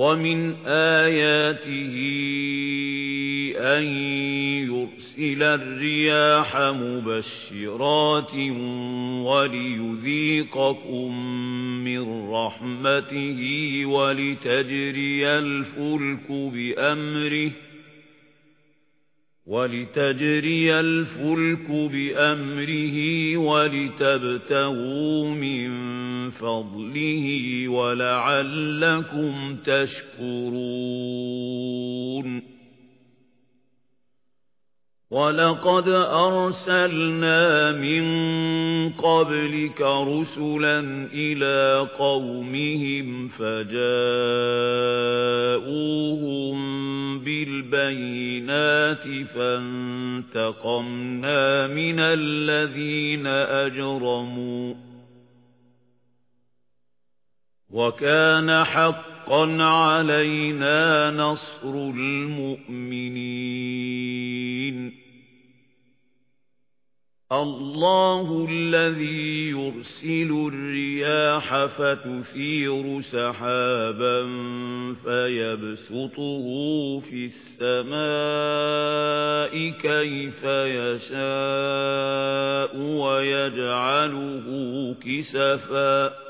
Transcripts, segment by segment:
وَمِنْ آيَاتِهِ أَن يُرْسِلَ الرِّيَاحَ مُبَشِّرَاتٍ وَلِيُذِيقَكُم مِّن رَّحْمَتِهِ وَلِتَجْرِيَ الْفُلْكُ بِأَمْرِهِ وَلِتَجْرِيَ الْفُلْكُ بِأَمْرِهِ وَلِتَبْتَغُوا مِنْ فَضْلِهِ وَلَعَلَّكُمْ تَشْكُرُونَ. وَلَقَدْ أَرْسَلْنَا مِن قَبْلِكَ رُسُلًا إِلَى قَوْمِهِمْ فَجَاءُوهُم بِالْبَيِّنَاتِ فَانتَقَمْنَا مِنَ الَّذِينَ أَجْرَمُوا وَكَانَ حَقًّا عَلَيْنَا نَصْرُ الْمُؤْمِنِينَ. الله الذي يرسل الرياح فتثير سحابا فيبسطه في السماء كيف يشاء ويجعله كسفا.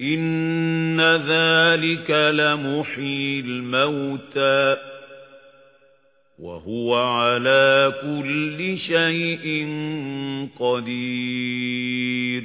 إن ذلك لمحيي الموتى وهو على كل شيء قدير